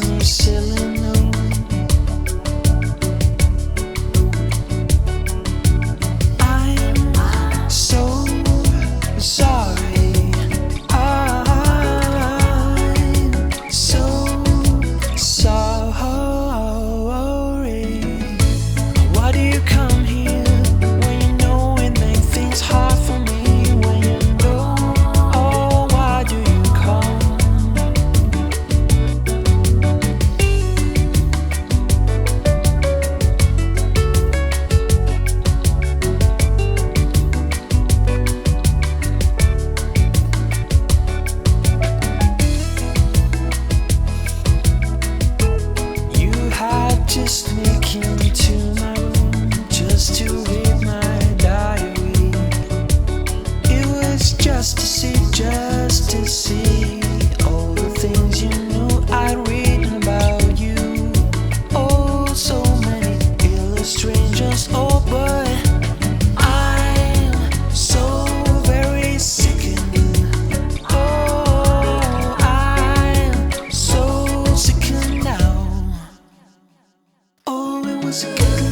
I'm still in the just to see, just to see. Cause